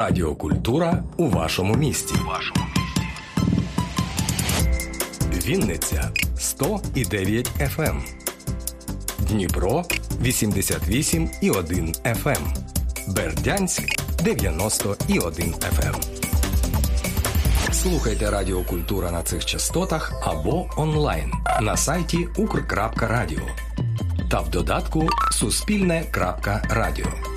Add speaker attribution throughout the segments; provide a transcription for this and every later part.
Speaker 1: Радіокультура у вашому місті. Вашому місті. Вінниця 100,9 FM. Ем. Дніпро 88,1 FM. Ем. Бердянськ 90,1 FM. Ем. Слухайте Радіокультура на цих частотах або онлайн на сайті ukr.radio та в додатку Суспільне.Радіо.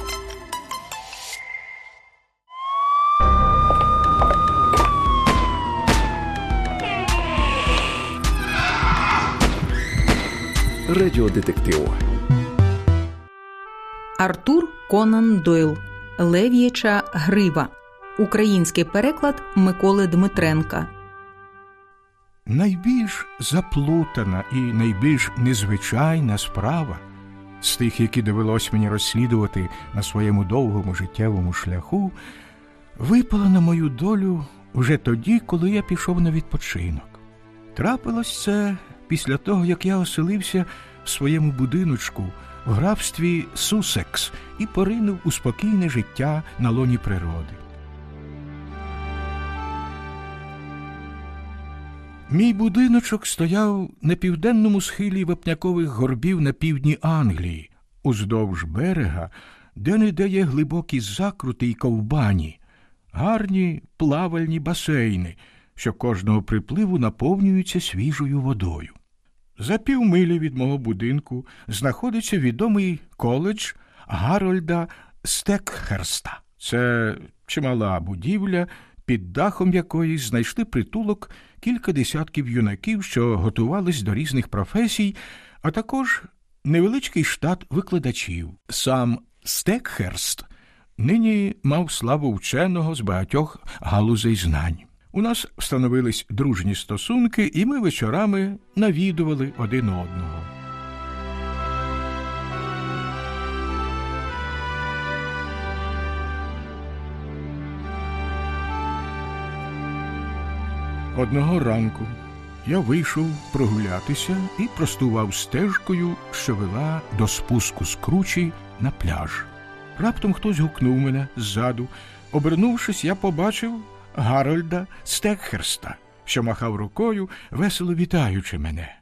Speaker 2: Радіодетектив
Speaker 3: Артур Конан Дойл Лев'яча Грива. Український переклад Миколи Дмитренка.
Speaker 4: Найбільш заплутана і найбільш незвичайна справа з тих, які довелось мені розслідувати на своєму довгому життєвому шляху, випала на мою долю вже тоді, коли я пішов на відпочинок. Трапилось це після того, як я оселився в своєму будиночку в графстві Сусекс і поринув у спокійне життя на лоні природи. Мій будиночок стояв на південному схилі вапнякових горбів на півдні Англії, уздовж берега, де не де є глибокі закрути й ковбані, гарні плавальні басейни, що кожного припливу наповнюються свіжою водою. За півмилі від мого будинку знаходиться відомий коледж Гарольда Стекхерста. Це чимала будівля, під дахом якої знайшли притулок кілька десятків юнаків, що готувались до різних професій, а також невеличкий штат викладачів. Сам Стекхерст нині мав славу вченого з багатьох галузей знань. У нас встановились дружні стосунки, і ми вечорами навідували один одного. Одного ранку я вийшов прогулятися і простував стежкою, що вела до спуску з кручі на пляж. Раптом хтось гукнув мене ззаду. Обернувшись, я побачив Гарольда Стекхерста, що махав рукою, весело вітаючи мене.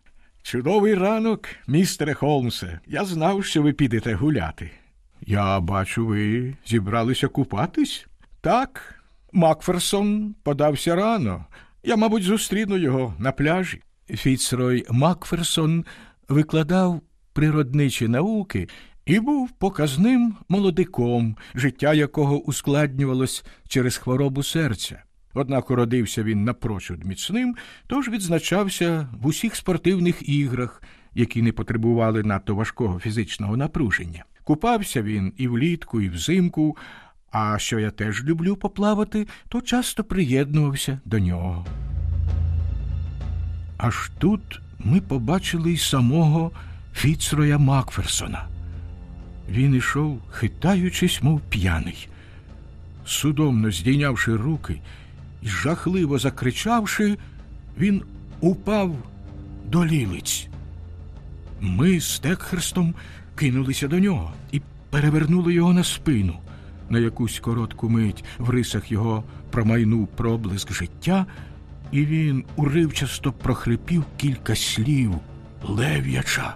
Speaker 4: Чудовий ранок, містере Холмсе. Я знав, що ви підете гуляти. Я бачу, ви зібралися купатись? Так, Макферсон подався рано. Я, мабуть, зустріну його на пляжі. Фіцрой Макферсон викладав природничі науки і був показним молодиком, життя якого ускладнювалось через хворобу серця. Однак уродився він напрочуд міцним, тож відзначався в усіх спортивних іграх, які не потребували надто важкого фізичного напруження. Купався він і влітку, і взимку, а що я теж люблю поплавати, то часто приєднувався до нього. Аж тут ми побачили й самого Фіцроя Макферсона. Він ішов, хитаючись, мов п'яний. Судомно здійнявши руки і жахливо закричавши, він упав до лілиць. Ми з Текхерстом кинулися до нього і перевернули його на спину. На якусь коротку мить в рисах його промайнув проблиск життя, і він уривчасто прохрипів кілька слів лев'яча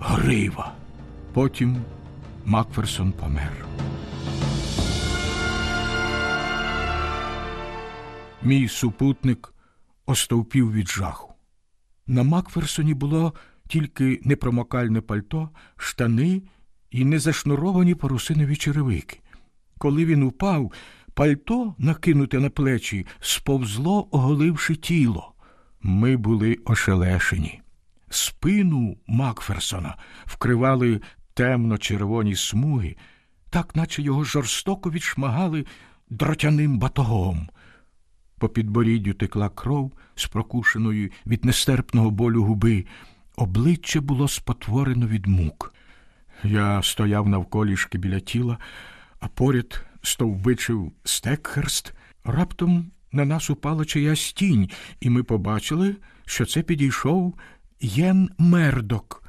Speaker 4: грива. Потім Макферсон помер. Мій супутник остовпів від жаху. На Макферсоні було тільки непромокальне пальто, штани і незашнуровані парусинові черевики. Коли він упав, пальто, накинуте на плечі, сповзло, оголивши тіло. Ми були ошелешені. Спину Макферсона вкривали темно-червоні смуги, так наче його жорстоко відшмагали дротяним батогом. По підборіддю текла кров з прокушеної від нестерпного болю губи. Обличчя було спотворено від мук. Я стояв навколішки біля тіла, а поряд стовбичив Стекхерст. Раптом на нас упала чиясь тінь, і ми побачили, що це підійшов Єн Мердок,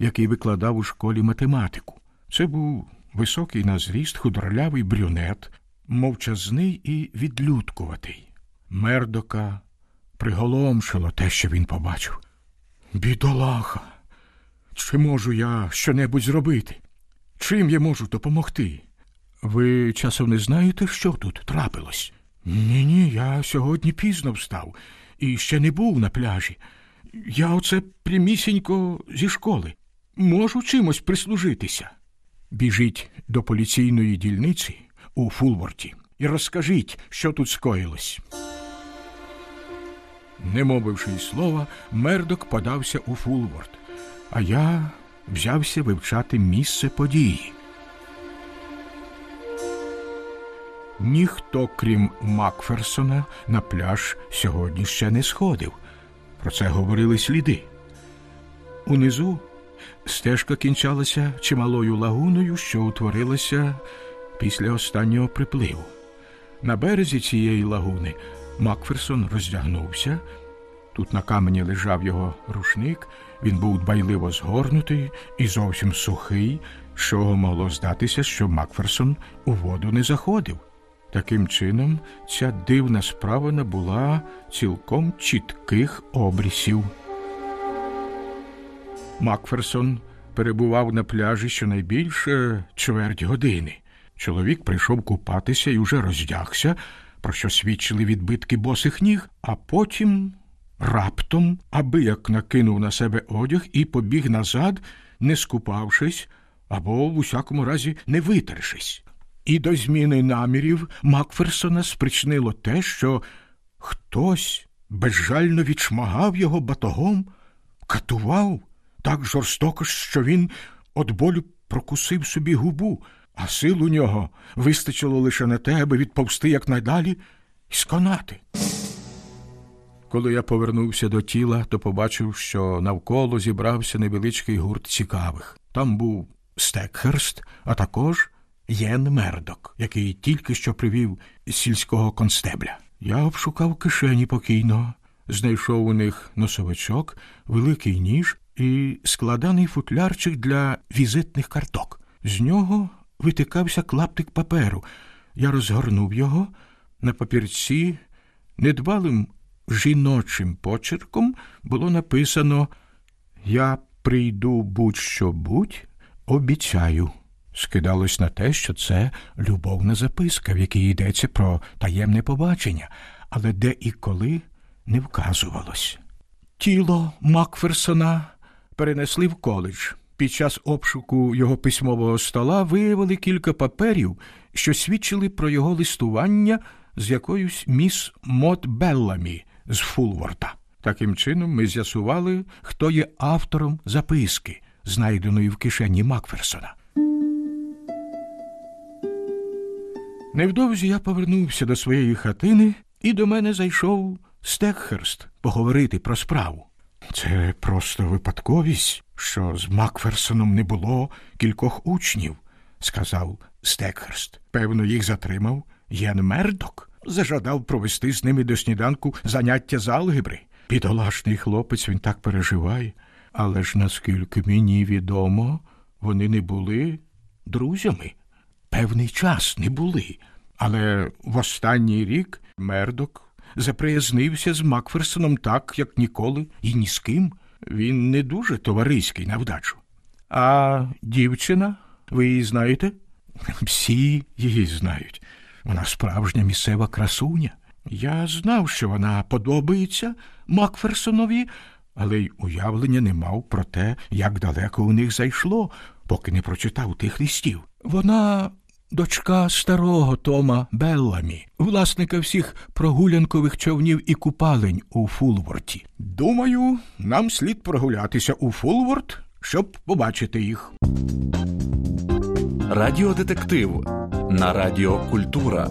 Speaker 4: який викладав у школі математику. Це був високий на зріст, худорлявий брюнет, мовчазний і відлюдкуватий. Мердока приголомшило те, що він побачив. Бідолаха, чи можу я щонебудь зробити? Чим я можу допомогти? Ви часом не знаєте, що тут трапилось? Ні, ні, я сьогодні пізно встав і ще не був на пляжі. Я оце прямісінько зі школи. Можу чимось прислужитися. Біжіть до поліційної дільниці у Фулворті і розкажіть, що тут скоїлось. Не мовивши й слова, мердок подався у Фулворт, а я взявся вивчати місце події. Ніхто, крім Макферсона, на пляж сьогодні ще не сходив. Про це говорили сліди. Унизу стежка кінчалася чималою лагуною, що утворилася після останнього припливу. На березі цієї лагуни Макферсон роздягнувся. Тут на камені лежав його рушник, він був дбайливо згорнутий і зовсім сухий, чого могло здатися, що Макферсон у воду не заходив. Таким чином, ця дивна справа набула цілком чітких обрісів. Макферсон перебував на пляжі щонайбільше чверть години. Чоловік прийшов купатися і уже роздягся, про що свідчили відбитки босих ніг, а потім раптом аби як накинув на себе одяг і побіг назад, не скупавшись або в усякому разі не витершись. І до зміни намірів Макферсона спричинило те, що хтось безжально відшмагав його батогом, катував так жорстоко, що він від болю прокусив собі губу, а сил у нього вистачило лише на те, аби відповсти якнайдалі і сконати. Коли я повернувся до тіла, то побачив, що навколо зібрався невеличкий гурт цікавих. Там був Стекхерст, а також Єн Мердок, який тільки що привів сільського констебля. Я обшукав кишені покійного, знайшов у них носовичок, великий ніж і складаний футлярчик для візитних карток. З нього витикався клаптик паперу. Я розгорнув його на папірці недбалим жіночим почерком було написано Я прийду будь-що будь, обіцяю. Скидалось на те, що це любовна записка, в якій йдеться про таємне побачення, але де і коли не вказувалось. Тіло Макферсона перенесли в коледж. Під час обшуку його письмового стола виявили кілька паперів, що свідчили про його листування з якоюсь міс Мот Белламі з Фулворта. Таким чином, ми з'ясували, хто є автором записки, знайденої в кишені Макферсона. Невдовзі я повернувся до своєї хатини, і до мене зайшов Стекхерст поговорити про справу. Це просто випадковість, що з Макферсоном не було кількох учнів, сказав Стекхерст. Певно, їх затримав Єн Мердок. Зажадав провести з ними до сніданку заняття з алгебри. Підолашний хлопець він так переживає, але ж наскільки мені відомо, вони не були друзями. Певний час не були. Але в останній рік Мердок заприязнився з Макферсоном так, як ніколи, і ні з ким. Він не дуже товариський на вдачу. А дівчина, ви її знаєте? Всі її знають. Вона справжня місцева красуня. Я знав, що вона подобається Макферсонові, але й уявлення не мав про те, як далеко у них зайшло, поки не прочитав тих листів. Вона дочка старого Тома Белламі, власника всіх прогулянкових човнів і купалень у Фулворті. Думаю, нам слід прогулятися у Фулворт, щоб побачити їх.
Speaker 1: Радіодетектив на Радіо Культура.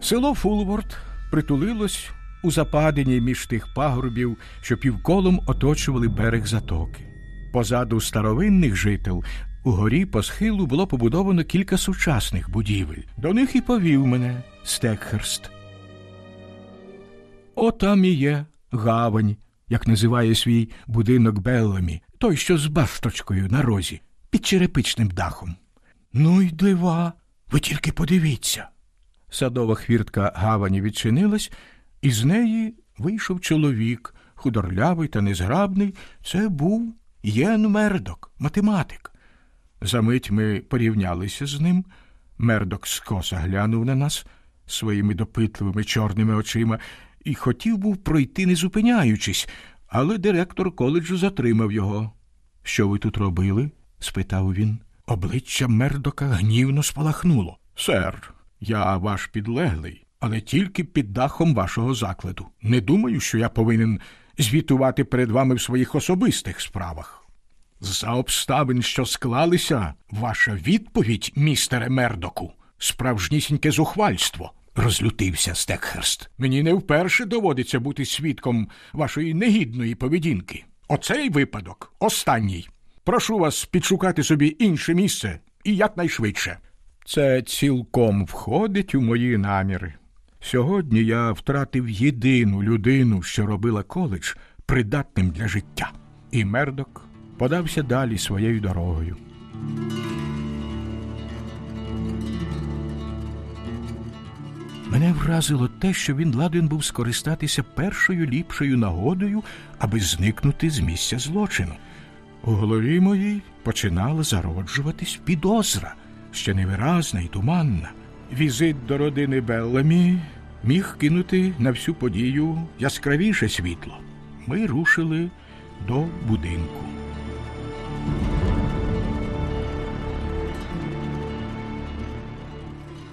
Speaker 4: Село Фулворт притулилось у западині між тих пагорбів, що півколом оточували берег затоки. Позаду старовинних жител у горі по схилу було побудовано кілька сучасних будівель. До них і повів мене Стекхерст. Отам і є гавань, як називає свій будинок Беллемі, той, що з башточкою на розі, під черепичним дахом. Ну й дива, ви тільки подивіться. Садова хвіртка гавані відчинилась, і з неї вийшов чоловік, худорлявий та незграбний. Це був Єн Мердок, математик. Замить ми порівнялися з ним. Мердок скоса глянув на нас своїми допитливими чорними очима і хотів був пройти, не зупиняючись, але директор коледжу затримав його. Що ви тут робили? спитав він. Обличчя Мердока гнівно спалахнуло. Сер, я ваш підлеглий, але тільки під дахом вашого закладу. Не думаю, що я повинен звітувати перед вами в своїх особистих справах. За обставин, що склалися, ваша відповідь, містере Мердоку, справжнісіньке зухвальство, розлютився Стекхерст. Мені не вперше доводиться бути свідком вашої негідної поведінки. Оцей випадок останній. Прошу вас підшукати собі інше місце і якнайшвидше. Це цілком входить у мої наміри. Сьогодні я втратив єдину людину, що робила коледж придатним для життя. І Мердок подався далі своєю дорогою. Мене вразило те, що він ладен був скористатися першою ліпшою нагодою, аби зникнути з місця злочину. У голові моїй починала зароджуватись підозра, ще невиразна і туманна. Візит до родини Белламі міг кинути на всю подію яскравіше світло. Ми рушили до будинку.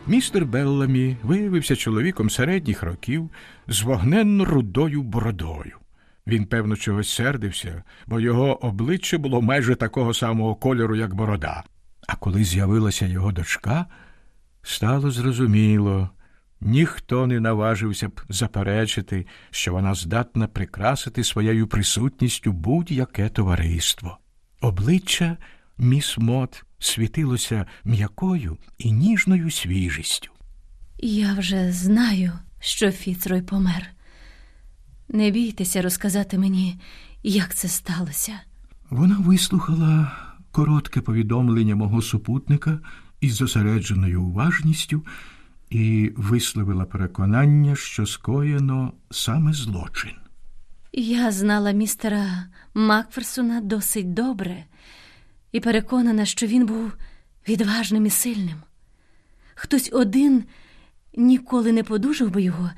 Speaker 4: Містер Белламі виявився чоловіком середніх років з вогненно рудою бородою. Він, певно, чогось сердився, бо його обличчя було майже такого самого кольору, як борода. А коли з'явилася його дочка, стало зрозуміло, ніхто не наважився б заперечити, що вона здатна прикрасити своєю присутністю будь-яке товариство. Обличчя міс Мот світилося м'якою і ніжною свіжістю.
Speaker 2: Я вже знаю, що Фіцрой помер. Не бійтеся розказати мені, як це сталося.
Speaker 4: Вона вислухала коротке повідомлення мого супутника із зосередженою уважністю і висловила переконання, що скоєно саме злочин.
Speaker 2: Я знала містера Макферсона досить добре і переконана, що він був відважним і сильним. Хтось один ніколи не подужав би його.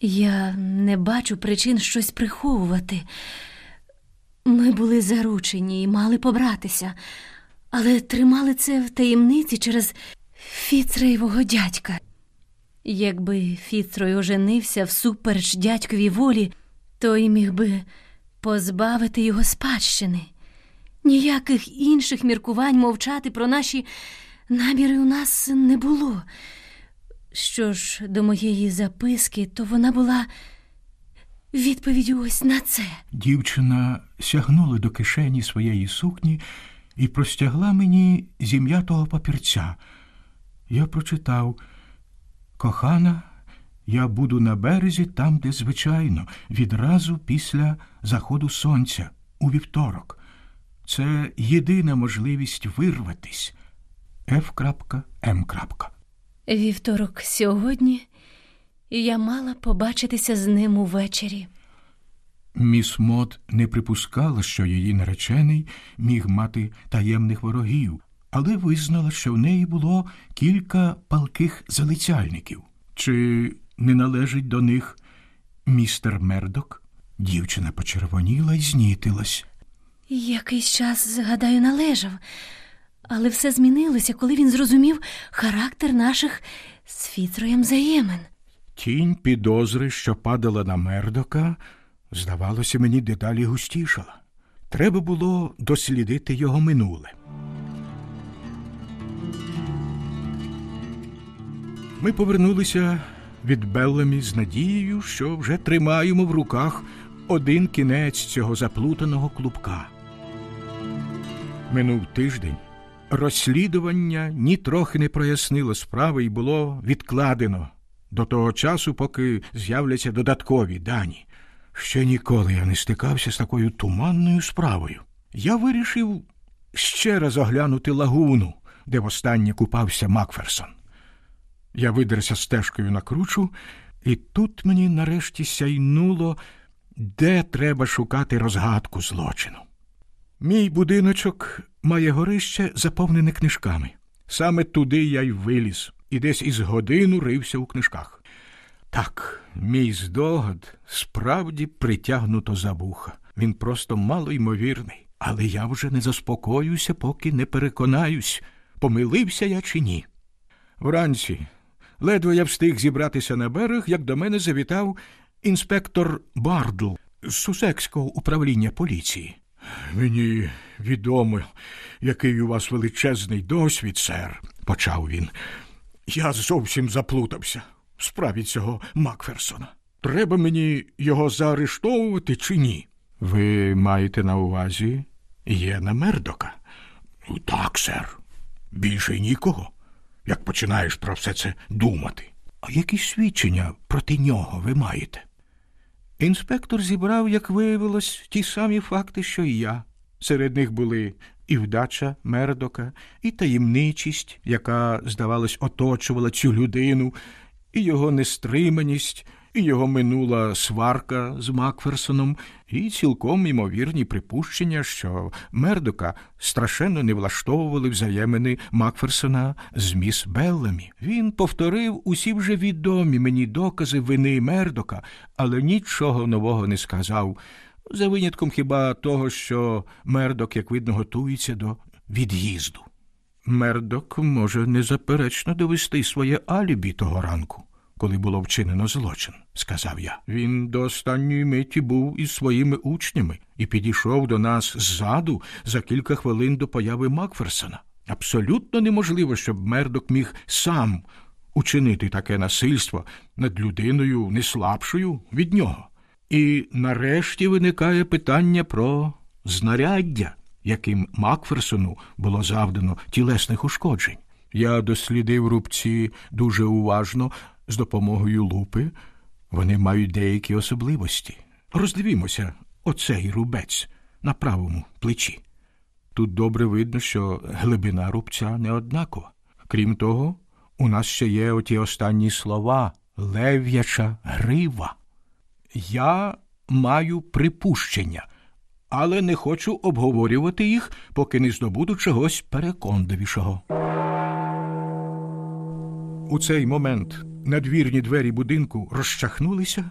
Speaker 2: Я не бачу причин щось приховувати. Ми були заручені і мали побратися, але тримали це в таємниці через Фіцреєвого дядька. Якби Фіцрой оженився всупереч дядьковій волі, то й міг би позбавити його спадщини. Ніяких інших міркувань мовчати про наші наміри у нас не було. Що ж до моєї записки, то вона була відповіддю ось на це.
Speaker 4: Дівчина сягнула до кишені своєї сукні і простягла мені зім'ятого папірця. Я прочитав Кохана, я буду на березі там, де звичайно, відразу після заходу сонця, у вівторок. Це єдина можливість вирватись. Ф.М.
Speaker 2: Вівторок сьогодні, я мала побачитися з ним увечері.
Speaker 4: Міс Мот не припускала, що її наречений міг мати таємних ворогів, але визнала, що в неї було кілька палких залицяльників. Чи не належить до них містер Мердок? Дівчина почервоніла і знітилась.
Speaker 2: Якийсь час, гадаю, належав, але все змінилося, коли він зрозумів характер наших з Фіцроєм взаємин.
Speaker 4: Тінь підозри, що падала на Мердока, здавалося, мені дедалі густішала. Треба було дослідити його минуле. Ми повернулися від Беллемі з надією, що вже тримаємо в руках один кінець цього заплутаного клубка. Минув тиждень. Розслідування нітрохи не прояснило справи і було відкладено до того часу, поки з'являться додаткові дані. Ще ніколи я не стикався з такою туманною справою. Я вирішив ще раз оглянути лагуну, де востаннє купався Макферсон. Я видерся стежкою на кручу, і тут мені нарешті сяйнуло, де треба шукати розгадку злочину. Мій будиночок має горище, заповнене книжками. Саме туди я й виліз і десь із годину рився у книжках. Так, мій здогад справді притягнуто за вуха. Він просто малоймовірний. Але я вже не заспокоюся, поки не переконаюсь, помилився я чи ні. Вранці ледве я встиг зібратися на берег, як до мене завітав інспектор Бардл з Сусекського управління поліції. Мені відомо, який у вас величезний досвід, сер, почав він. Я зовсім заплутався в справі цього Макферсона. Треба мені його заарештовувати чи ні? Ви маєте на увазі Єна Мердока? «Ну, Так, сер. Більше нікого. Як починаєш про все це думати. А які свідчення проти нього ви маєте? Інспектор зібрав, як виявилось, ті самі факти, що і я. Серед них були і вдача Мердока, і таємничість, яка, здавалось, оточувала цю людину, і його нестриманість, і його минула сварка з Макферсоном, і цілком імовірні припущення, що Мердока страшенно не влаштовували взаємини Макферсона з міс Беллемі. Він повторив усі вже відомі мені докази вини Мердока, але нічого нового не сказав. За винятком хіба того, що Мердок, як видно, готується до від'їзду. Мердок може незаперечно довести своє алібі того ранку коли було вчинено злочин, сказав я. Він до останньої миті був із своїми учнями і підійшов до нас ззаду за кілька хвилин до появи Макферсона. Абсолютно неможливо, щоб мердок міг сам учинити таке насильство над людиною не слабшою від нього. І нарешті виникає питання про знаряддя, яким Макферсону було завдано тілесних ушкоджень. Я дослідив рубці дуже уважно, з допомогою лупи вони мають деякі особливості. Роздивімося оцей рубець на правому плечі. Тут добре видно, що глибина рубця не однакова. Крім того, у нас ще є оті останні слова лев'яча грива. Я маю припущення, але не хочу обговорювати їх, поки не здобуду чогось переконливішого. У цей момент надвірні двері будинку розчахнулися,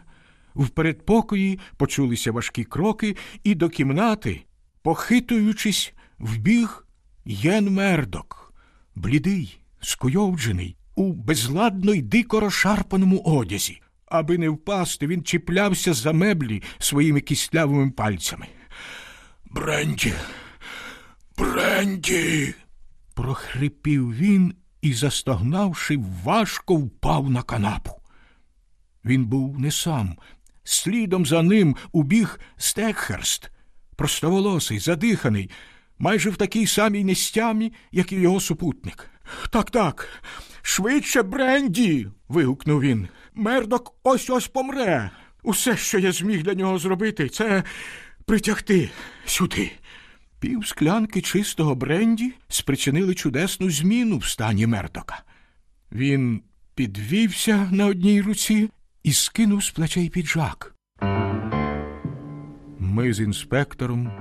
Speaker 4: в передпокої почулися важкі кроки, і до кімнати, похитуючись, вбіг Єн Мердок, блідий, скуйовджений, у безладно й дико розшарпаному одязі. Аби не впасти, він чіплявся за меблі своїми кістлявими пальцями. Бренді, Бренді. прохрипів він і, застогнавши, важко впав на канапу. Він був не сам. Слідом за ним убіг Стекхерст, простоволосий, задиханий, майже в такій самій нестямі, як і його супутник. Так, так, швидше Бренді. вигукнув він. Мердок ось ось помре. Усе, що я зміг для нього зробити, це притягти сюди. Пів склянки чистого бренді спричинили чудесну зміну в стані Мердока. Він підвівся на одній руці і скинув з плечей піджак. Ми з інспектором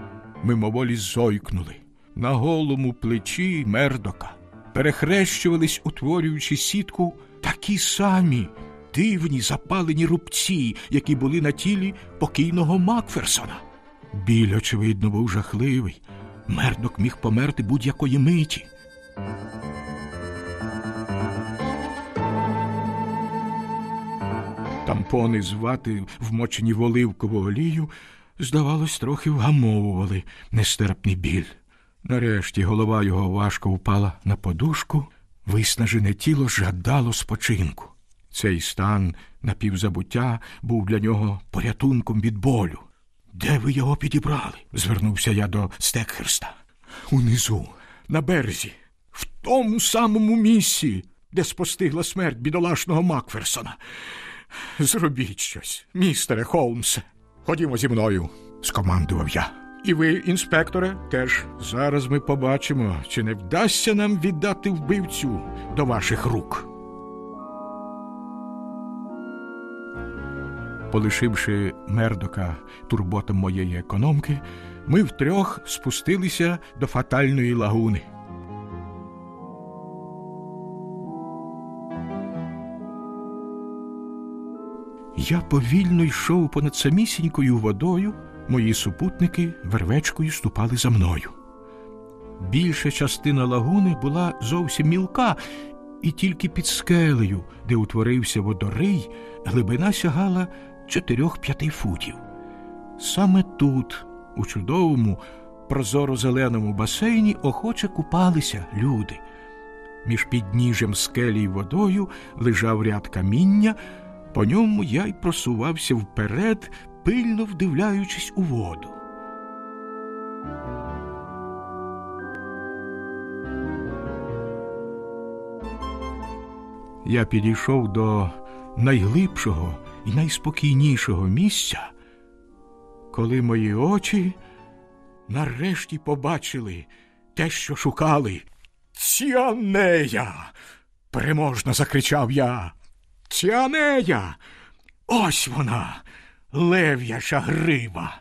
Speaker 4: мимоволі зойкнули. На голому плечі Мердока перехрещувались, утворюючи сітку, такі самі дивні запалені рубці, які були на тілі покійного Макферсона. Біль, очевидно, був жахливий. Мердок міг померти будь-якої миті. Тампони з вати, вмочені в оливкову олію, здавалось, трохи вгамовували нестерпний біль. Нарешті голова його важко впала на подушку, виснажене тіло жадало спочинку. Цей стан напівзабуття був для нього порятунком від болю. Де ви його підібрали? звернувся я до Стекхерста. Унизу, на березі, в тому самому місці, де спостигла смерть бідолашного Макферсона. Зробіть щось, містере Холмсе. Ходімо зі мною, скомандував я. І ви, інспекторе, теж зараз ми побачимо, чи не вдасться нам віддати вбивцю до ваших рук. Полишивши мердока турботам моєї економки, ми втрьох спустилися до фатальної лагуни. Я повільно йшов понад самісінькою водою, мої супутники вервечкою ступали за мною. Більша частина лагуни була зовсім мілка, і тільки під скелею, де утворився водорий, глибина сягала чотирьох-п'яти футів. Саме тут, у чудовому, прозоро зеленому басейні, охоче купалися люди. Між підніжжям скелі й водою лежав ряд каміння, по ньому я й просувався вперед, пильно вдивляючись у воду. Я підійшов до найглибшого і найспокійнішого місця, коли мої очі нарешті побачили те, що шукали. Ціанея. переможно закричав я. Ціанея. Ось вона, лев'яча гриба.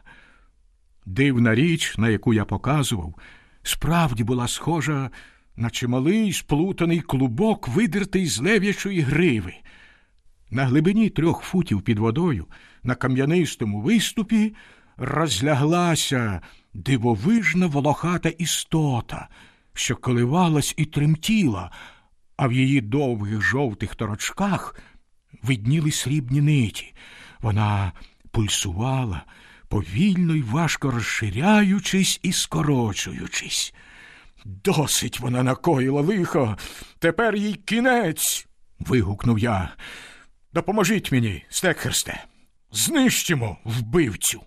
Speaker 4: Дивна річ, на яку я показував, справді була схожа на чималий сплутаний клубок, видертий з лев'ячої гриви. На глибині трьох футів під водою, на кам'янистому виступі, розляглася дивовижна волохата істота, що коливалась і тремтіла, а в її довгих жовтих торочках видніли срібні ниті. Вона пульсувала, повільно й важко розширяючись і скорочуючись. Досить вона накоїла лихо, тепер їй кінець. вигукнув я. Допоможіть мені, Стекхерсте. Знищимо вбивцю.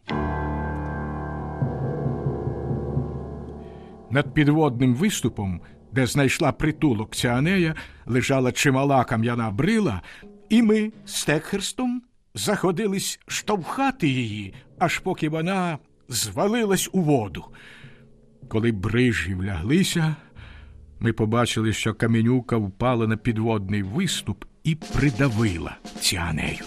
Speaker 4: Над підводним виступом, де знайшла притулок Ціанея, лежала чимала кам'яна брила, і ми з Текхерстом заходились штовхати її, аж поки вона звалилась у воду. Коли брижі вляглися, ми побачили, що каменюка впала на підводний виступ і придавила Ціанею.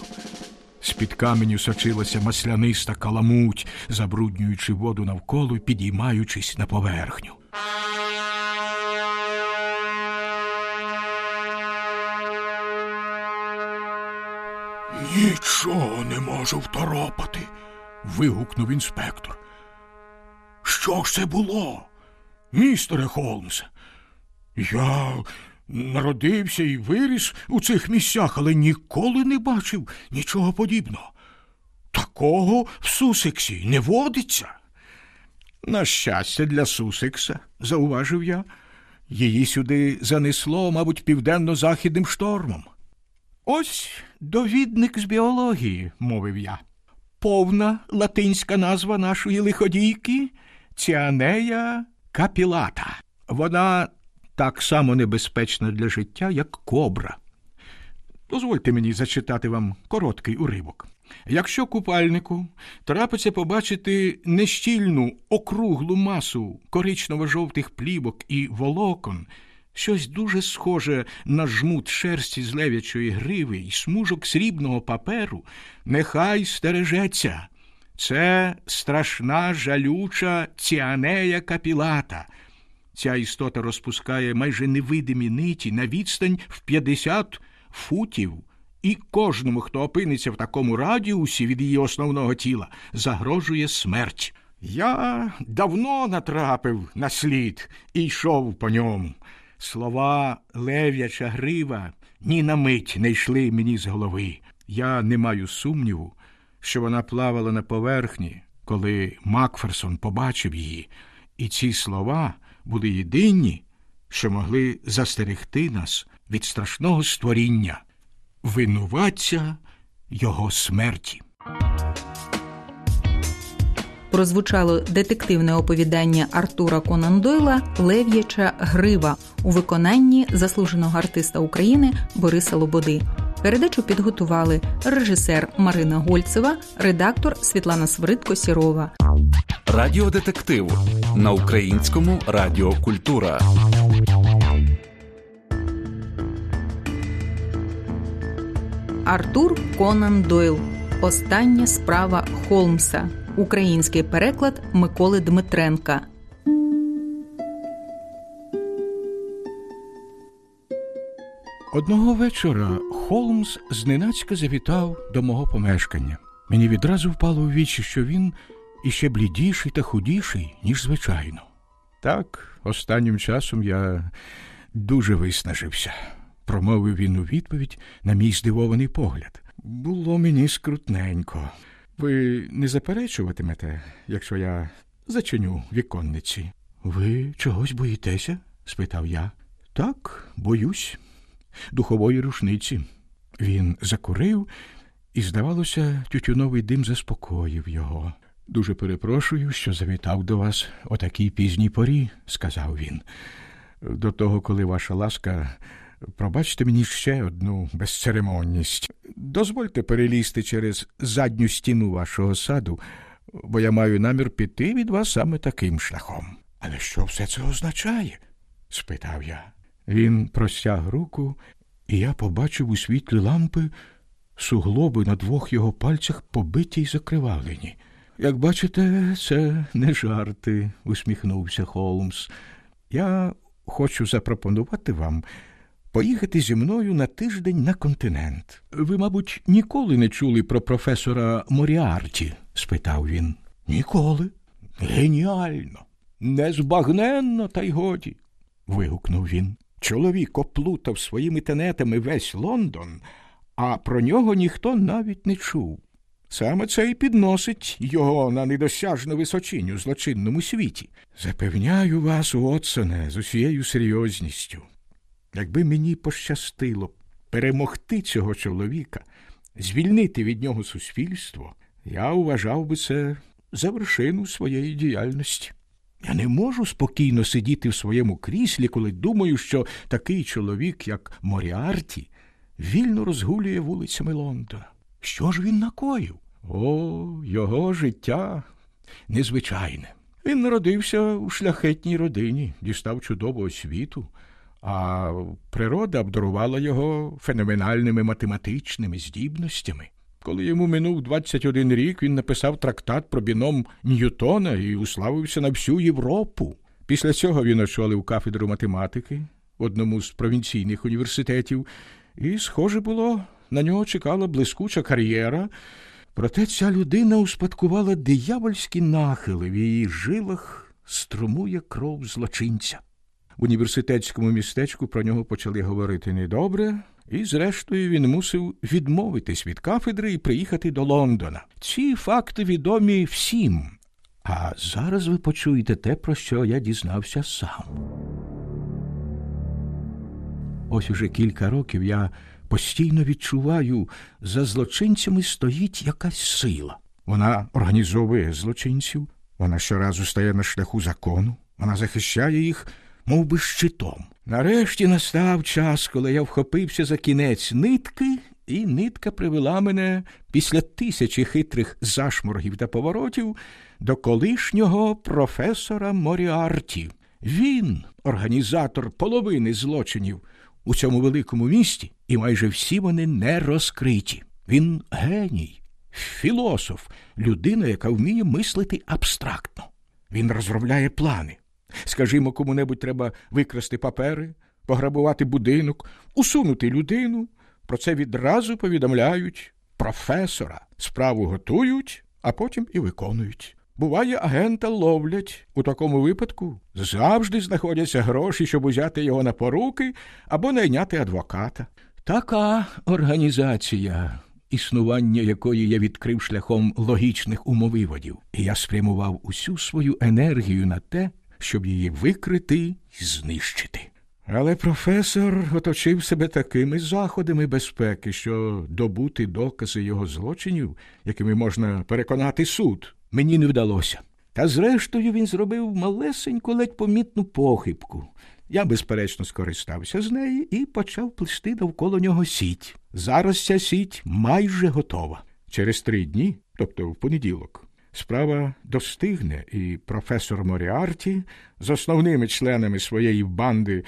Speaker 4: З-під каменю сочилася масляниста каламуть, забруднюючи воду навколо і підіймаючись на поверхню. Нічого не можу второпати. вигукнув інспектор. Що ж це було? Містере Холмс? Я народився і виріс у цих місцях, але ніколи не бачив нічого подібного. Такого в Сусексі не водиться. На щастя, для Сусекса, зауважив я, її сюди занесло, мабуть, південно-західним штормом. Ось довідник з біології, мовив я. Повна латинська назва нашої лиходійки ціанея капілата. Вона так само небезпечна для життя, як кобра. Дозвольте мені зачитати вам короткий уривок. Якщо купальнику трапиться побачити нещільну округлу масу коричнево-жовтих плівок і волокон, щось дуже схоже на жмут шерсті з лев'ячої гриви і смужок срібного паперу, нехай стережеться. Це страшна жалюча ціанея капілата. Ця істота розпускає майже невидимі ниті на відстань в 50 футів, і кожному, хто опиниться в такому радіусі від її основного тіла, загрожує смерть. Я давно натрапив на слід і йшов по ньому. Слова лев'яча грива ні на мить не йшли мені з голови. Я не маю сумніву, що вона плавала на поверхні, коли Макферсон побачив її, і ці слова були єдині, що могли застерегти нас від страшного створіння, винуватця його смерті.
Speaker 3: Прозвучало детективне оповідання Артура Конан Дойла Лев'яча Грива у виконанні заслуженого артиста України Бориса Лободи. Передачу підготували режисер Марина Гольцева, редактор Світлана Свиридко Сірова.
Speaker 5: Радіодетектив на українському Радіо Культура.
Speaker 3: Артур Конан Дойл. Остання справа Холмса. Український переклад Миколи Дмитренка.
Speaker 4: Одного вечора Холмс зненацька завітав до мого помешкання. Мені відразу впало в вічі, що він іще блідіший та худіший, ніж звичайно. Так, останнім часом я дуже виснажився, промовив він у відповідь на мій здивований погляд. Було мені скрутненько. Ви не заперечуватимете, якщо я зачиню віконниці? Ви чогось боїтеся? спитав я. Так, боюсь. Духової рушниці. Він закурив, і, здавалося, тютюновий дим заспокоїв його. Дуже перепрошую, що завітав до вас о такій пізній порі, сказав він. До того, коли ваша ласка, пробачте мені ще одну безцеремонність. Дозвольте перелізти через задню стіну вашого саду, бо я маю намір піти від вас саме таким шляхом. Але що все це означає? спитав я. Він простяг руку, і я побачив у світлі лампи суглоби на двох його пальцях побиті й закривавлені. Як бачите, це не жарти, усміхнувся Холмс. Я хочу запропонувати вам поїхати зі мною на тиждень на континент. Ви, мабуть, ніколи не чули про професора Моріарті? спитав він. Ніколи. Геніально, незбагненно, та й годі. вигукнув він. Чоловік оплутав своїми тенетами весь Лондон, а про нього ніхто навіть не чув. Саме це і підносить його на недосяжну височиню у злочинному світі. Запевняю вас, Уотсоне, з усією серйозністю. Якби мені пощастило перемогти цього чоловіка, звільнити від нього суспільство, я вважав би це за вершину своєї діяльності. Я не можу спокійно сидіти в своєму кріслі, коли думаю, що такий чоловік, як Моріарті, вільно розгулює вулицями Лондона. Що ж він накоїв? О, його життя незвичайне. Він народився у шляхетній родині, дістав чудову освіту, а природа обдарувала його феноменальними математичними здібностями. Коли йому минув 21 рік, він написав трактат про біном Ньютона і уславився на всю Європу. Після цього він очолив кафедру математики в одному з провінційних університетів, і, схоже було, на нього чекала блискуча кар'єра. Проте ця людина успадкувала диявольські нахили в її жилах струмує кров злочинця. В університетському містечку про нього почали говорити недобре, і, зрештою, він мусив відмовитись від кафедри і приїхати до Лондона. Ці факти відомі всім. А зараз ви почуєте те, про що я дізнався сам. Ось уже кілька років я постійно відчуваю, за злочинцями стоїть якась сила. Вона організовує злочинців, вона щоразу стає на шляху закону, вона захищає їх, мов би, щитом. Нарешті настав час, коли я вхопився за кінець нитки, і нитка привела мене після тисячі хитрих зашморгів та поворотів до колишнього професора Моріарті. Він, організатор половини злочинів у цьому великому місті, і майже всі вони не розкриті. Він геній, філософ, людина, яка вміє мислити абстрактно. Він розробляє плани. Скажімо, кому-небудь треба викрасти папери, пограбувати будинок, усунути людину. Про це відразу повідомляють професора. Справу готують, а потім і виконують. Буває, агента ловлять. У такому випадку завжди знаходяться гроші, щоб узяти його на поруки або найняти адвоката. Така організація, існування якої я відкрив шляхом логічних умовиводів, і я спрямував усю свою енергію на те, щоб її викрити і знищити. Але професор оточив себе такими заходами безпеки, що добути докази його злочинів, якими можна переконати суд, мені не вдалося. Та зрештою він зробив малесеньку ледь помітну похибку. Я, безперечно, скористався з неї і почав плести довкола нього сіть. Зараз ця сіть майже готова. Через три дні, тобто в понеділок, справа достигне, і професор Моріарті з основними членами своєї банди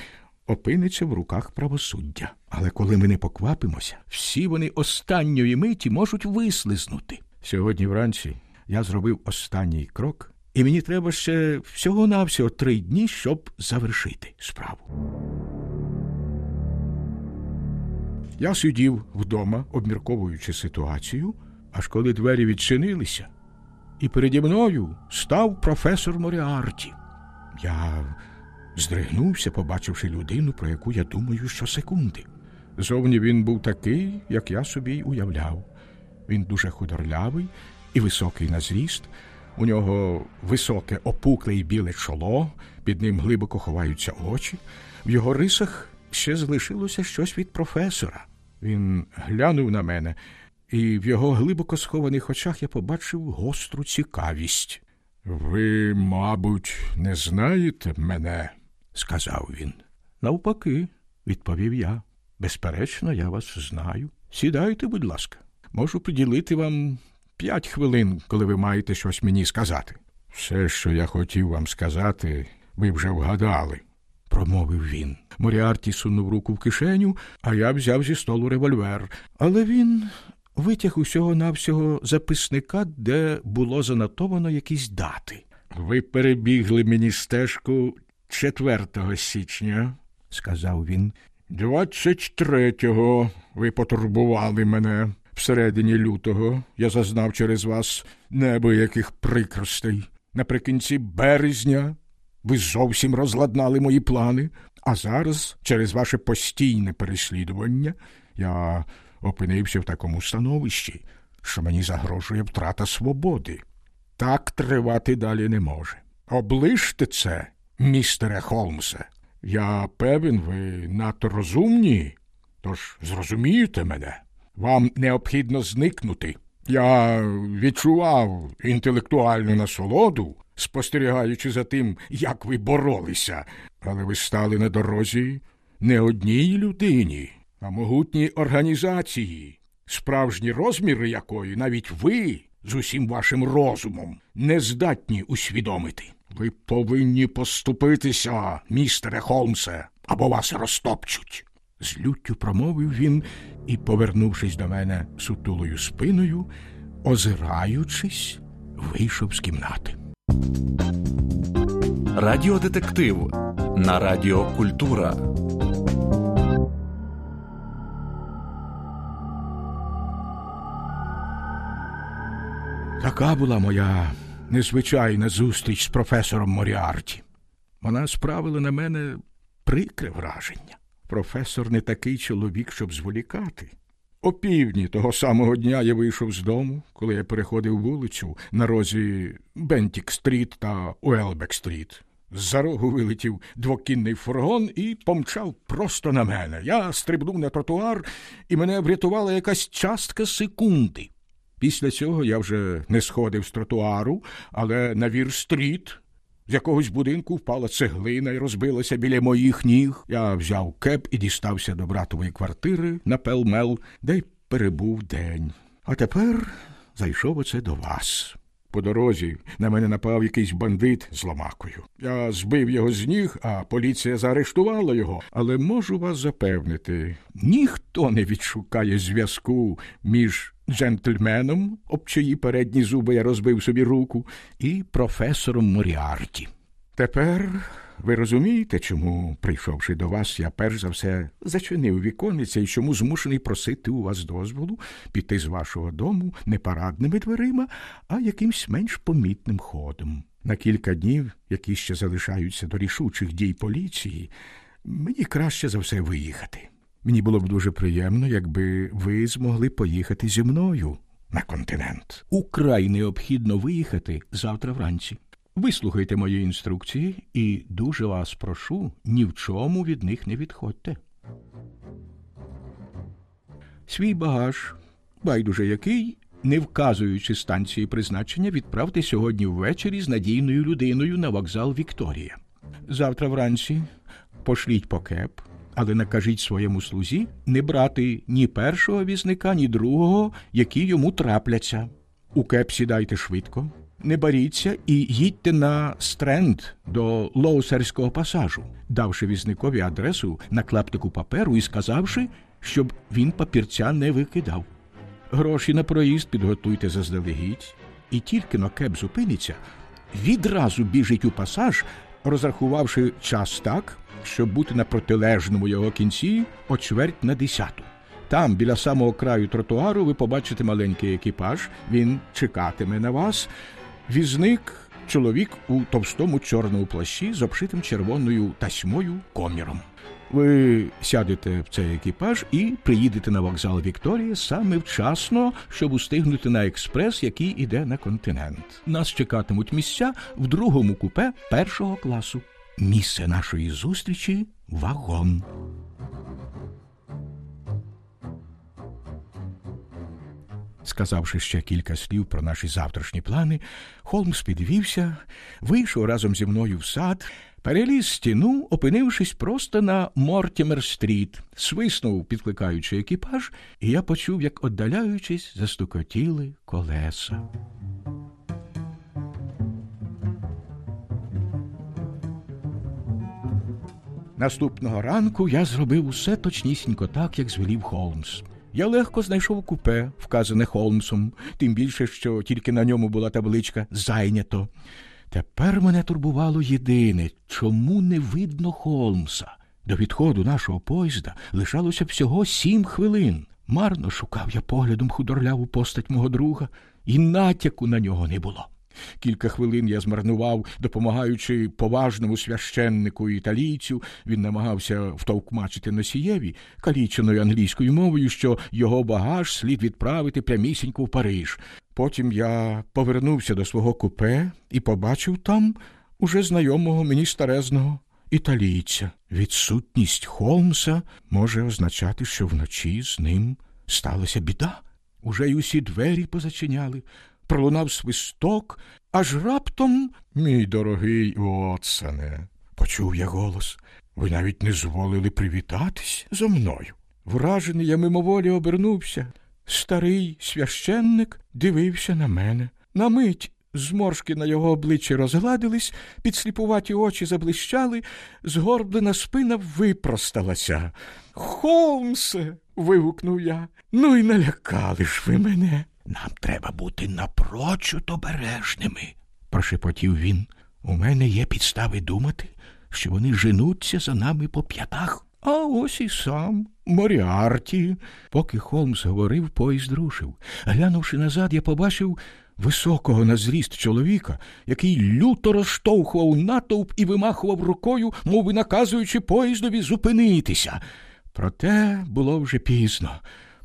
Speaker 4: опиниться в руках правосуддя. Але коли ми не поквапимося, всі вони останньої миті можуть вислизнути. Сьогодні вранці я зробив останній крок, і мені треба ще всього-навсього три дні, щоб завершити справу. Я сидів вдома, обмірковуючи ситуацію, аж коли двері відчинилися, і переді мною став професор Моріарті. Я здригнувся, побачивши людину, про яку я думаю щосекунди. Зовні він був такий, як я собі й уявляв. Він дуже худорлявий і високий на зріст. У нього високе, опукле і біле чоло, під ним глибоко ховаються очі. В його рисах ще залишилося щось від професора. Він глянув на мене, і в його глибоко схованих очах я побачив гостру цікавість. Ви, мабуть, не знаєте мене, сказав він. Навпаки, відповів я. Безперечно, я вас знаю. Сідайте, будь ласка, можу приділити вам п'ять хвилин, коли ви маєте щось мені сказати. Все, що я хотів вам сказати, ви вже вгадали, промовив він. Моріарті сунув руку в кишеню, а я взяв зі столу револьвер. Але він витяг усього навсього записника, де було занотовано якісь дати. Ви перебігли мені стежку 4 січня, сказав він. Двадцять третього ви потурбували мене. Всередині лютого я зазнав через вас небояких прикростей. Наприкінці березня ви зовсім розладнали мої плани, а зараз, через ваше постійне переслідування, я опинився в такому становищі, що мені загрожує втрата свободи. Так тривати далі не може. Оближте це, містере Холмсе. Я певен, ви надто розумні, тож зрозумієте мене. Вам необхідно зникнути. Я відчував інтелектуальну насолоду, спостерігаючи за тим, як ви боролися, але ви стали на дорозі не одній людині, а могутній організації, справжні розміри якої навіть ви з усім вашим розумом не здатні усвідомити. Ви повинні поступитися, містере Холмсе, або вас розтопчуть. З люттю промовив він і, повернувшись до мене сутулою спиною, озираючись, вийшов з кімнати.
Speaker 5: Радіодетектив на Радіо Культура.
Speaker 4: Така була моя незвичайна зустріч з професором Моріарті. Вона справила на мене прикре враження. Професор не такий чоловік, щоб зволікати. О півдні того самого дня я вийшов з дому, коли я переходив вулицю на розі Бентік-стріт та Уелбек-стріт. З-за рогу вилетів двокінний фургон і помчав просто на мене. Я стрибнув на тротуар, і мене врятувала якась частка секунди. Після цього я вже не сходив з тротуару, але на Вір-стріт з якогось будинку впала цеглина і розбилася біля моїх ніг. Я взяв кеб і дістався до братової квартири на Пелмел, де й перебув день. А тепер зайшов оце до вас. По дорозі на мене напав якийсь бандит з ломакою. Я збив його з ніг, а поліція заарештувала його. Але можу вас запевнити, ніхто не відшукає зв'язку між джентльменом, об чиї передні зуби я розбив собі руку, і професором Моріарті. Тепер ви розумієте, чому, прийшовши до вас, я перш за все зачинив віконниця і чому змушений просити у вас дозволу піти з вашого дому не парадними дверима, а якимсь менш помітним ходом. На кілька днів, які ще залишаються до рішучих дій поліції, мені краще за все виїхати. Мені було б дуже приємно, якби ви змогли поїхати зі мною на континент. Украй необхідно виїхати завтра вранці. Вислухайте мої інструкції і дуже вас прошу, ні в чому від них не відходьте. Свій багаж, байдуже який, не вказуючи станції призначення, відправте сьогодні ввечері з надійною людиною на вокзал Вікторія. Завтра вранці пошліть по кеп, але накажіть своєму слузі не брати ні першого візника, ні другого, які йому трапляться. У кеп сідайте швидко, не боріться і їдьте на стренд до Лоусерського пасажу, давши візникові адресу на клаптику паперу і сказавши, щоб він папірця не викидав. Гроші на проїзд підготуйте заздалегідь, і тільки на кеп зупиниться, відразу біжить у пасаж, розрахувавши час так, щоб бути на протилежному його кінці о чверть на десяту. Там, біля самого краю тротуару, ви побачите маленький екіпаж, він чекатиме на вас. Візник, чоловік у товстому чорному плащі з обшитим червоною тасьмою коміром. Ви сядете в цей екіпаж і приїдете на вокзал Вікторія саме вчасно, щоб устигнути на експрес, який іде на континент. Нас чекатимуть місця в другому купе першого класу. Місце нашої зустрічі вагон. Сказавши ще кілька слів про наші завтрашні плани, Холмс підвівся, вийшов разом зі мною в сад, переліз стіну, опинившись просто на Мортімер-стріт, свиснув, підкликаючи екіпаж, і я почув, як, отдаляючись, застукотіли колеса. Наступного ранку я зробив усе точнісінько так, як звелів Холмс. Я легко знайшов купе, вказане Холмсом, тим більше, що тільки на ньому була табличка зайнято. Тепер мене турбувало єдине чому не видно Холмса. До відходу нашого поїзда лишалося всього сім хвилин. Марно шукав я поглядом худорляву постать мого друга, і натяку на нього не було. Кілька хвилин я змарнував, допомагаючи поважному священнику італійцю, він намагався втовкмачити носієві каліченою англійською мовою, що його багаж слід відправити прямісінько в Париж. Потім я повернувся до свого купе і побачив там уже знайомого мені старезного італійця. Відсутність Холмса може означати, що вночі з ним сталася біда. Уже й усі двері позачиняли пролунав свисток, аж раптом, мій дорогий Отсане, почув я голос. Ви навіть не зволили привітатись зо мною. Вражений я мимоволі обернувся. Старий священник дивився на мене. На мить зморшки на його обличчі розгладились, підсліпуваті очі заблищали, згорблена спина випросталася. Холмсе. вигукнув я. Ну й налякали ж ви мене. Нам треба бути напрочуд обережними, прошепотів він. У мене є підстави думати, що вони женуться за нами по п'ятах. А ось і сам Моріарті. Поки Холмс говорив, поїзд рушив. Глянувши назад, я побачив високого на зріст чоловіка, який люто розштовхував натовп і вимахував рукою, мов наказуючи поїздові зупинитися. Проте було вже пізно.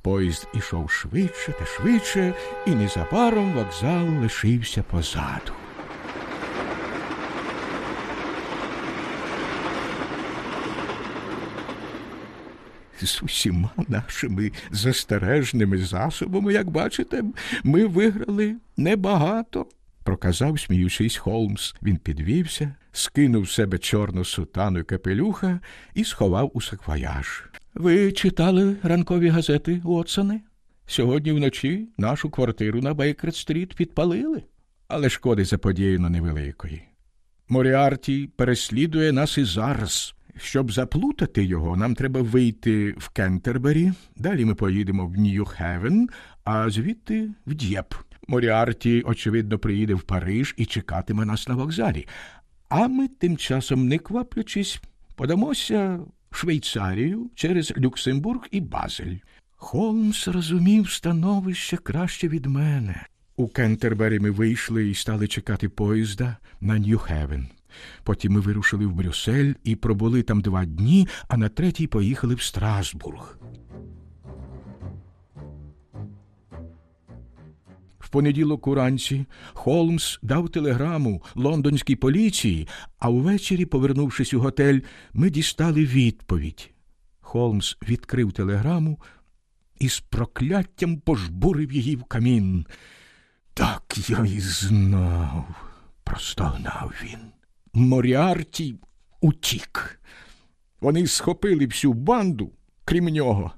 Speaker 4: Поїзд ішов швидше та швидше, і незабаром вокзал лишився позаду. З усіма нашими застережними засобами, як бачите, ми виграли небагато, проказав, сміючись, Холмс. Він підвівся, скинув з себе чорну сутану й капелюха і сховав у саквояж. Ви читали ранкові газети, Уотсоне? Сьогодні вночі нашу квартиру на Бейкер-стріт підпалили, але шкоди заподіяно невеликої. Моріарті переслідує нас і зараз. Щоб заплутати його, нам треба вийти в Кентербері, далі ми поїдемо в Нью-Хевен, а звідти в Д'єп. Моріарті, очевидно, приїде в Париж і чекатиме нас на вокзалі. А ми тим часом, не кваплячись, подамося в Швейцарію через Люксембург і Базель. Холмс розумів становище краще від мене. У Кентербері ми вийшли і стали чекати поїзда на Нью-Хевен. Потім ми вирушили в Брюссель і пробули там два дні, а на третій поїхали в Страсбург. Понеділок уранці Холмс дав телеграму лондонській поліції, а увечері, повернувшись у готель, ми дістали відповідь. Холмс відкрив телеграму і з прокляттям пожбурив її в камін. Так я й знав, простогнав він. Моріарті утік. вони схопили всю банду, крім нього.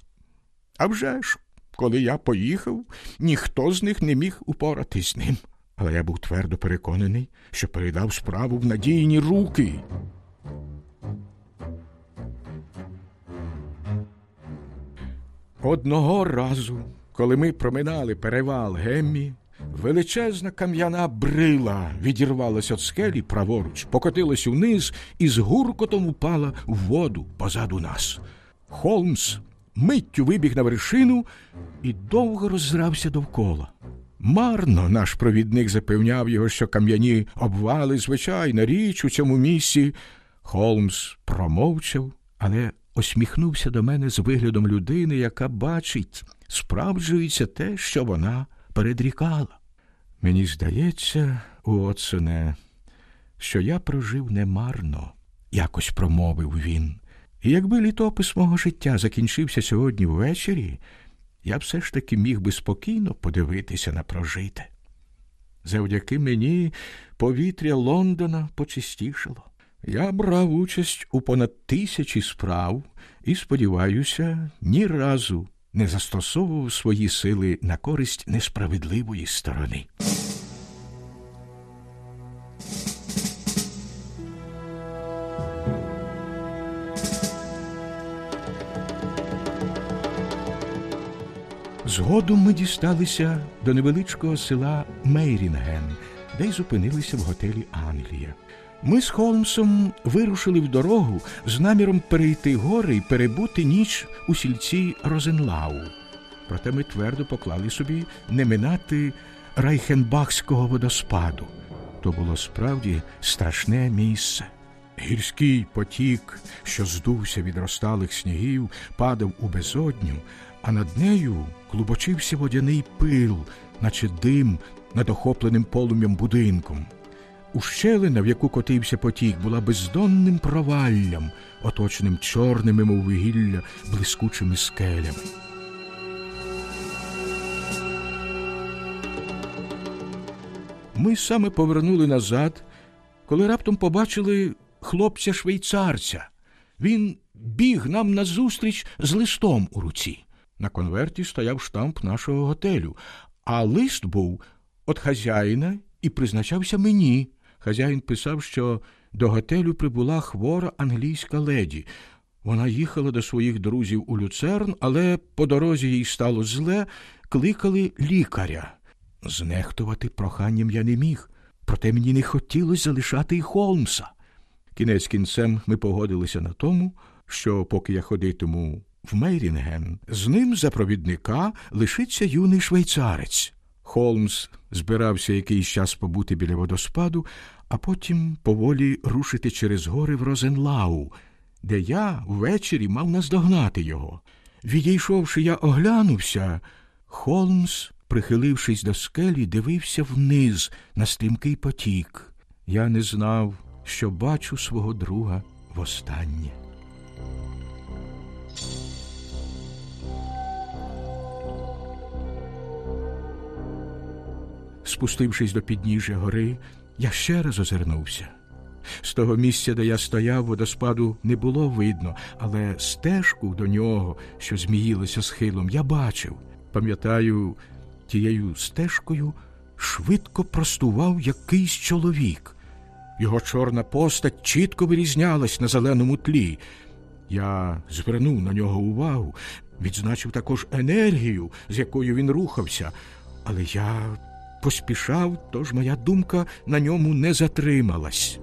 Speaker 4: А вже ж, коли я поїхав, ніхто з них не міг упоратись з ним. Але я був твердо переконаний, що передав справу в надійні руки. Одного разу, коли ми проминали перевал Геммі, величезна кам'яна брила відірвалася від скелі праворуч, покотилась униз і з гуркотом упала в воду позаду нас. Холмс миттю вибіг на вершину і довго роззирався довкола. Марно наш провідник запевняв його, що кам'яні обвали звичайна річ у цьому місці. Холмс промовчав, але осміхнувся до мене з виглядом людини, яка бачить, справджується те, що вона передрікала. Мені здається, Уотсоне, що я прожив немарно, якось промовив він. І якби літопис мого життя закінчився сьогодні ввечері, я все ж таки міг би спокійно подивитися на прожите. Завдяки мені повітря Лондона почистішало. Я брав участь у понад тисячі справ і, сподіваюся, ні разу не застосовував свої сили на користь несправедливої сторони. Згодом ми дісталися до невеличкого села Мейрінген, де й зупинилися в готелі Англія. Ми з Холмсом вирушили в дорогу з наміром перейти гори і перебути ніч у сільці Розенлау. Проте ми твердо поклали собі не минати Райхенбахського водоспаду. То було справді страшне місце. Гірський потік, що здувся від розталих снігів, падав у безодню, а над нею клубочився водяний пил, наче дим над охопленим полум'ям будинком. Ущелина, в яку котився потік, була бездонним проваллям, оточеним чорними, мов вугілля, блискучими скелями. Ми саме повернули назад, коли раптом побачили хлопця швейцарця. Він біг нам назустріч з листом у руці. На конверті стояв штамп нашого готелю, а лист був від хазяїна і призначався мені. Хазяїн писав, що до готелю прибула хвора англійська леді. Вона їхала до своїх друзів у люцерн, але по дорозі їй стало зле, кликали лікаря. Знехтувати проханням я не міг, проте мені не хотілося залишати й Холмса. Кінець кінцем ми погодилися на тому, що поки я ходитиму в Мейрінген, з ним за провідника лишиться юний швейцарець. Холмс збирався якийсь час побути біля водоспаду, а потім поволі рушити через гори в Розенлау, де я ввечері мав наздогнати його. Відійшовши, я оглянувся, Холмс, прихилившись до скелі, дивився вниз на стрімкий потік. Я не знав, що бачу свого друга востаннє. Спустившись до підніжжя гори, я ще раз озирнувся. З того місця, де я стояв, водоспаду не було видно, але стежку до нього, що зміїлася схилом, я бачив. Пам'ятаю, тією стежкою швидко простував якийсь чоловік. Його чорна постать чітко вирізнялась на зеленому тлі. Я звернув на нього увагу, відзначив також енергію, з якою він рухався, але я поспішав, тож моя думка на ньому не затрималась.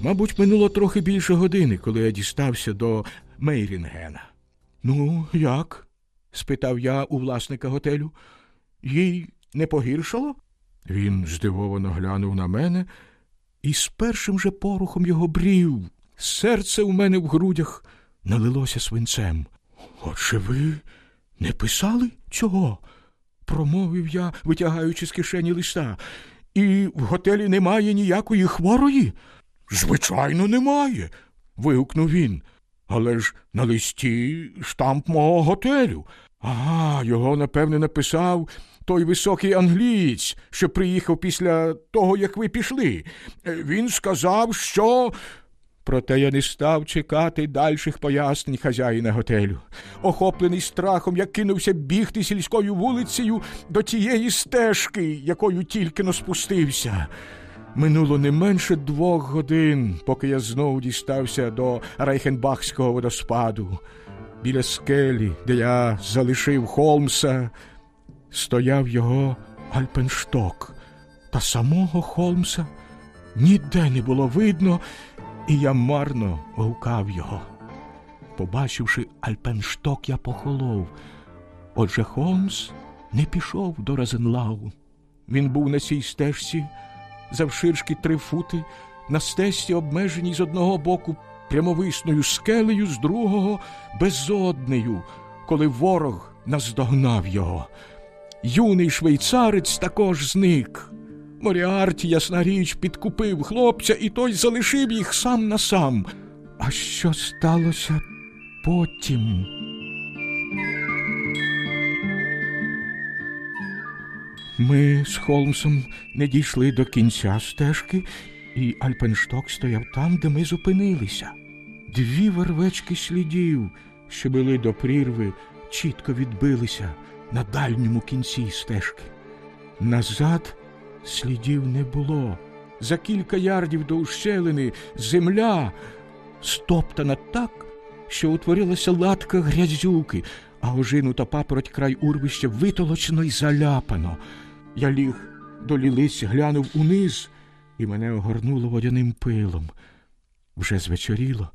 Speaker 4: Мабуть, минуло трохи більше години, коли я дістався до Мейрінгена. Ну, як? спитав я у власника готелю. Їй не погіршало? Він здивовано глянув на мене і з першим же порухом його брів. Серце у мене в грудях налилося свинцем. Отже ви не писали цього? промовив я, витягаючи з кишені листа. І в готелі немає ніякої хворої? Звичайно, немає. вигукнув він. Але ж на листі штамп мого готелю. Ага, його, напевне, написав той високий англієць, що приїхав після того, як ви пішли. Він сказав, що. Проте я не став чекати дальших пояснень хазяїна готелю. Охоплений страхом, я кинувся бігти сільською вулицею до тієї стежки, якою тільки но спустився. Минуло не менше двох годин, поки я знову дістався до Райхенбахського водоспаду. Біля скелі, де я залишив Холмса, стояв його Альпеншток, та самого Холмса ніде не було видно, і я марно гукав його. Побачивши Альпеншток, я похолов. Отже, Холмс не пішов до Розенлау. Він був на цій стежці завширшки три фути, на стесті обмеженій з одного боку прямовисною скелею, з другого безоднею, коли ворог наздогнав його. Юний швейцарець також зник. Моріарті, ясна річ, підкупив хлопця, і той залишив їх сам на сам. А що сталося потім? Ми з Холмсом не дійшли до кінця стежки, і Альпеншток стояв там, де ми зупинилися. Дві вервечки слідів, що були до прірви, чітко відбилися на дальньому кінці стежки. Назад слідів не було. За кілька ярдів до ущелини земля стоптана так, що утворилася латка грязюки, а ожину та папороть край урвища витолочено й заляпано. Я ліг до лілиць, глянув униз, і мене огорнуло водяним пилом. Вже звечоріло,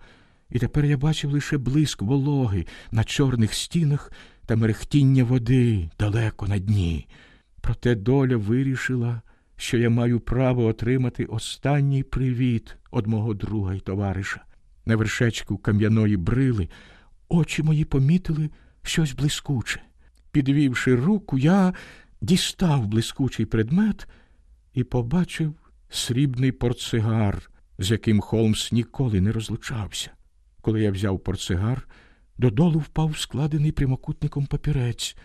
Speaker 4: і тепер я бачив лише блиск вологи на чорних стінах та мерехтіння води далеко на дні. Проте доля вирішила, що я маю право отримати останній привіт од мого друга й товариша. На вершечку кам'яної брили очі мої помітили щось блискуче. Підвівши руку, я дістав блискучий предмет і побачив срібний портсигар, з яким Холмс ніколи не розлучався. Коли я взяв портсигар, додолу впав складений прямокутником папірець.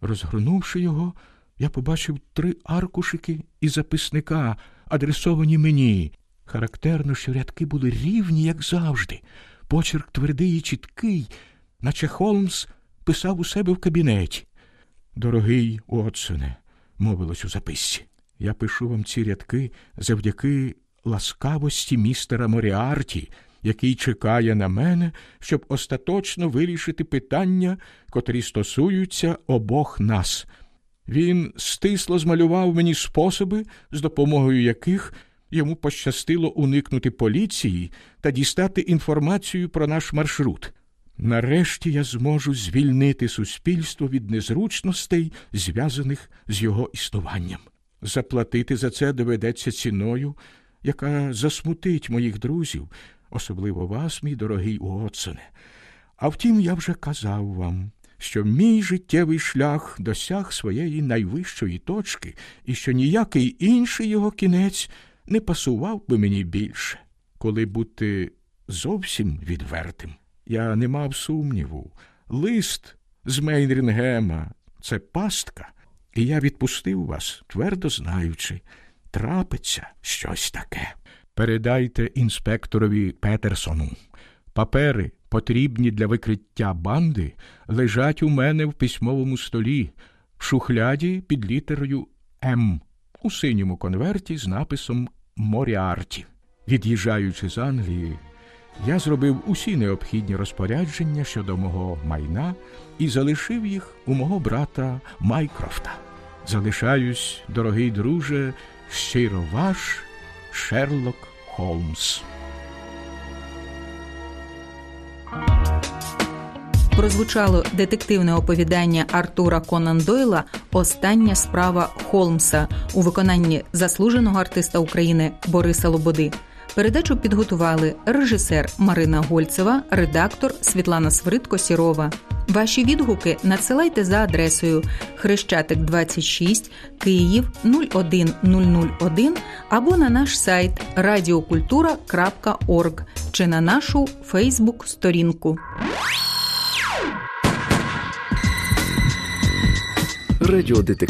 Speaker 4: Розгорнувши його, я побачив три аркушики і записника, адресовані мені. Характерно, що рядки були рівні, як завжди. Почерк твердий і чіткий, наче Холмс писав у себе в кабінеті. Дорогий Отсоне, мовилось у записці, я пишу вам ці рядки завдяки ласкавості містера Моріарті, який чекає на мене, щоб остаточно вирішити питання, котрі стосуються обох нас. Він стисло змалював мені способи, з допомогою яких йому пощастило уникнути поліції та дістати інформацію про наш маршрут. Нарешті я зможу звільнити суспільство від незручностей, зв'язаних з його існуванням. Заплатити за це доведеться ціною, яка засмутить моїх друзів, особливо вас, мій дорогий Уотсоне. А втім, я вже казав вам, що мій життєвий шлях досяг своєї найвищої точки, і що ніякий інший його кінець не пасував би мені більше, коли бути зовсім відвертим. Я не мав сумніву. Лист з Мейнрінгема це пастка, і я відпустив вас, твердо знаючи, трапиться щось таке. Передайте інспекторові Петерсону. Папери, потрібні для викриття банди, лежать у мене в письмовому столі, в шухляді під літерою М у синьому конверті з написом Моріарті. Від'їжджаючи з Англії, я зробив усі необхідні розпорядження щодо мого майна і залишив їх у мого брата Майкрофта. Залишаюсь, дорогий друже, щиро ваш Шерлок Холмс.
Speaker 3: Прозвучало детективне оповідання Артура Конан Дойла Остання справа Холмса у виконанні заслуженого артиста України Бориса Лободи. Передачу підготували режисер Марина Гольцева, редактор Світлана Свиридко Сірова. Ваші відгуки надсилайте за адресою Хрещатик 26 Київ 01001 або на наш сайт радіокультура.орг чи на нашу Фейсбук-сторінку.
Speaker 5: Радіодетектив